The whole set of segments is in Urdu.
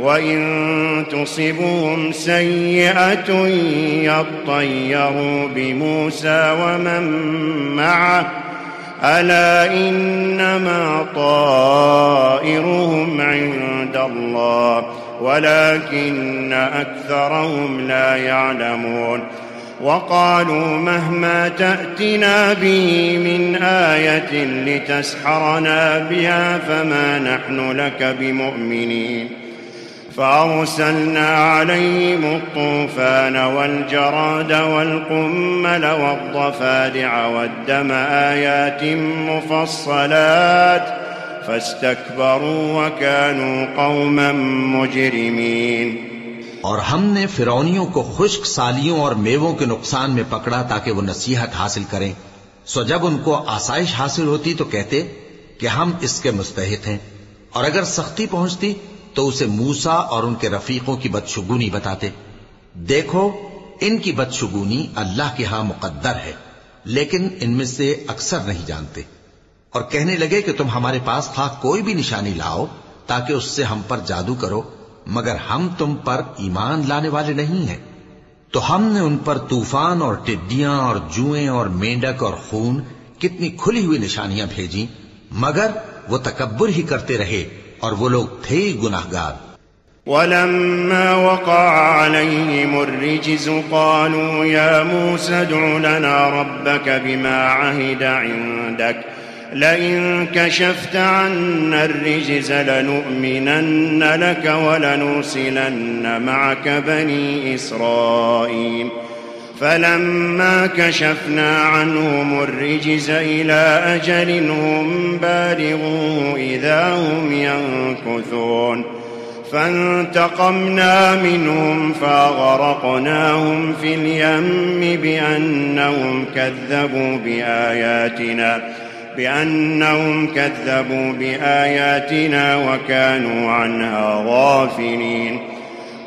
وإن تصبهم سيئة يطيروا بموسى ومن معه ألا إنما طائرهم عند الله ولكن أكثرهم لا يعلمون وقالوا مهما تأتنا به من آية لتسحرنا بها فما نحن لك بمؤمنين فأرسلنا عليهم الطوفان والجراد والقمل والضفادع والدم آيات مفصلات فاستكبروا وكانوا قوما مجرمين اور ہم نے فرونیوں کو خشک سالیوں اور میووں کے نقصان میں پکڑا تاکہ وہ نصیحت حاصل کریں۔ سو جب ان کو آسائش حاصل ہوتی تو کہتے کہ ہم اس کے مستحق ہیں۔ اور اگر سختی پہنچتی تو اسے موسا اور ان کے رفیقوں کی بدشگونی بتاتے۔ دیکھو، ان کی بدشگونی اللہ کے ہاں مقدر ہے، لیکن ان میں سے اکثر نہیں جانتے۔ اور کہنے لگے کہ تم ہمارے پاس خواہ کوئی بھی نشانی لاؤ، تاکہ اس سے ہم پر جادو کرو، مگر ہم تم پر ایمان لانے والے نہیں ہیں۔ تو ہم نے ان پر طوفان اور ٹڈیاں اور جوئیں اور مینڈک اور خون کتنی کھلی ہوئی نشانیاں بھیجی مگر وہ تکبر ہی کرتے رہے۔ اور وہ لوگ تھے گناہ گار ولما وقع عليهم الرجز قالوا يا موسى ادع لنا ربك بما عهد عندك، لئن كشفت عنا الرجز لنؤمنن لك ولنرسلن معك بني إسرائيل۔ فلما كشفنا عنهم الرجز إلى أجل هم بالغوا إذا هم ينكثون فانتقمنا منهم فأغرقناهم في اليم بأنهم كذبوا بآياتنا بأنهم كذبوا بآياتنا وكانوا عنها غافلين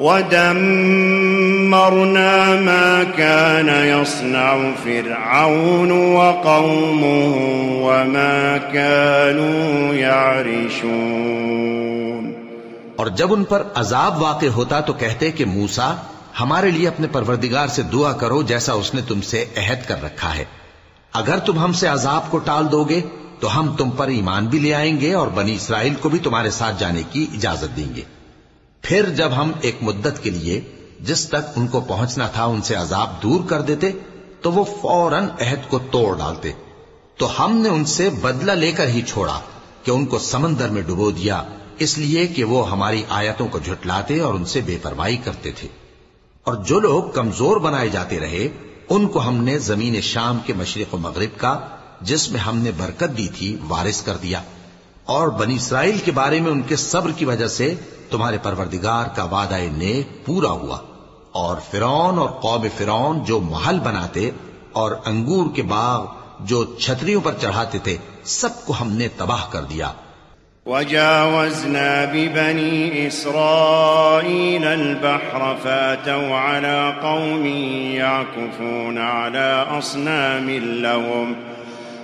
ودمرنا ما كان يصنع فرعون وقومه وما كانوا يعرشون. اور جب ان پر عذاب واقع ہوتا تو کہتے کہ موسا ہمارے لیے اپنے پروردگار سے دعا کرو جیسا اس نے تم سے عہد کر رکھا ہے۔ اگر تم ہم سے عذاب کو ٹال دو گے، تو ہم تم پر ایمان بھی لے آئیں گے اور بنی اسرائیل کو بھی تمہارے ساتھ جانے کی اجازت دیں گے۔ پھر جب ہم ایک مدت کے لیے جس تک ان کو پہنچنا تھا ان سے عذاب دور کر دیتے، تو وہ فوراً عہد کو توڑ ڈالتے۔ تو ہم نے ان سے بدلہ لے کر ہی چھوڑا کہ ان کو سمندر میں ڈبو دیا، اس لیے کہ وہ ہماری آیتوں کو جھٹلاتے اور ان سے بے پرواہی کرتے تھے۔ اور جو لوگ کمزور بنائے جاتے رہے، ان کو ہم نے زمین شام کے مشرق و مغرب کا، جس میں ہم نے برکت دی تھی، وارث کر دیا۔ اور بنی اسرائیل کے بارے میں ان کے صبر کی وجہ سے تمہارے پروردگار کا وعدہ نیک پورا ہوا اور فرون اور قوم فرون جو محل بناتے اور انگور کے باغ جو چھتریوں پر چڑھاتے تھے، سب کو ہم نے تباہ کر دیا۔ وجاوزنا ببني إسرائيل البحر، فاتوا على قوم يعكفون على أصنام لهم۔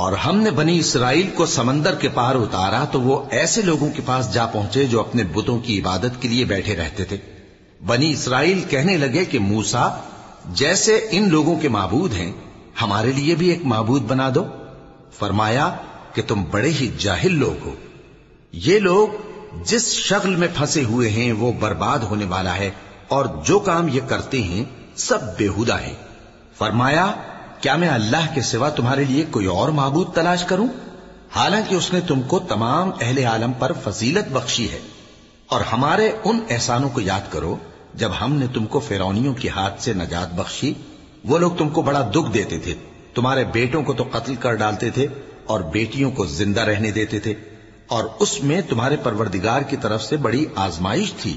اور ہم نے بنی اسرائیل کو سمندر کے پار اتارا تو وہ ایسے لوگوں کے پاس جا پہنچے جو اپنے بتوں کی عبادت کے لیے بیٹھے رہتے تھے۔ بنی اسرائیل کہنے لگے کہ موسا جیسے ان لوگوں کے معبود ہیں، ہمارے لیے بھی ایک معبود بنا دو۔ فرمایا کہ تم بڑے ہی جاہل لوگ ہو۔ یہ لوگ جس شغل میں پھنسے ہوئے ہیں، وہ برباد ہونے والا ہے اور جو کام یہ کرتے ہیں، سب بےحدہ ہے فرمایا کیا میں اللہ کے سوا تمہارے لیے کوئی اور معبود تلاش کروں؟ حالانکہ اس نے تم کو تمام اہل عالم پر فضیلت بخشی ہے۔ اور ہمارے ان احسانوں کو یاد کرو، جب ہم نے تم کو فیرونیوں کے ہاتھ سے نجات بخشی، وہ لوگ تم کو بڑا دکھ دیتے تھے۔ تمہارے بیٹوں کو تو قتل کر ڈالتے تھے اور بیٹیوں کو زندہ رہنے دیتے تھے۔ اور اس میں تمہارے پروردگار کی طرف سے بڑی آزمائش تھی۔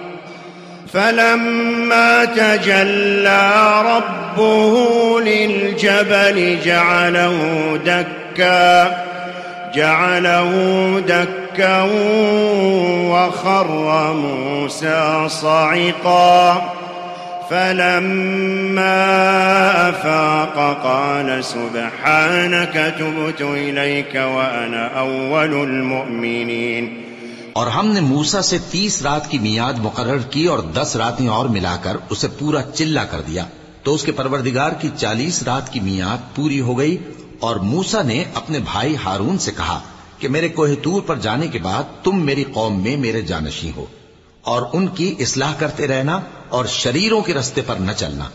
فلما تجلى ربه للجبل جعله دكا جعله دكا وخر موسى صعقا. فلما أفاق قال سبحانك تبت إليك وأنا أول المؤمنين. اور ہم نے موسا سے تیس رات کی میاد مقرر کی اور دس راتیں اور ملا کر اسے پورا چلا کر دیا۔ تو اس کے پروردگار کی چالیس رات کی میاد پوری ہو گئی اور موسا نے اپنے بھائی ہارون سے کہا کہ میرے کوہتور پر جانے کے بعد تم میری قوم میں میرے جانشی ہو اور ان کی اصلاح کرتے رہنا اور شریروں کے رستے پر نہ چلنا۔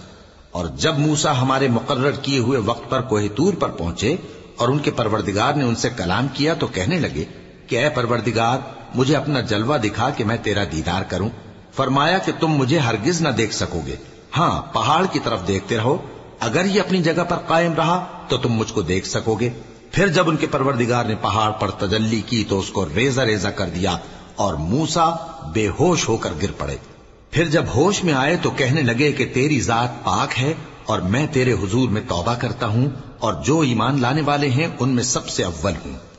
اور جب موسا ہمارے مقرر کیے ہوئے وقت پر کوہتور پر پہنچے اور ان کے پروردگار نے ان سے کلام کیا تو کہنے لگے کہ اے پروردگار مجھے اپنا جلوہ دکھا کہ میں تیرا دیدار کروں۔ فرمایا کہ تم مجھے ہرگز نہ دیکھ سکو گے۔ ہاں پہاڑ کی طرف دیکھتے رہو۔ اگر یہ اپنی جگہ پر قائم رہا تو تم مجھ کو دیکھ سکو گے۔ پھر جب ان کے پروردگار نے پہاڑ پر تجلی کی تو اس کو ریزہ ریزہ کر دیا اور موسا بے ہوش ہو کر گر پڑے۔ پھر جب ہوش میں آئے تو کہنے لگے کہ تیری ذات پاک ہے اور میں تیرے حضور میں توبہ کرتا ہوں اور جو ایمان لانے والے ہیں ان میں سب سے اول ہوں۔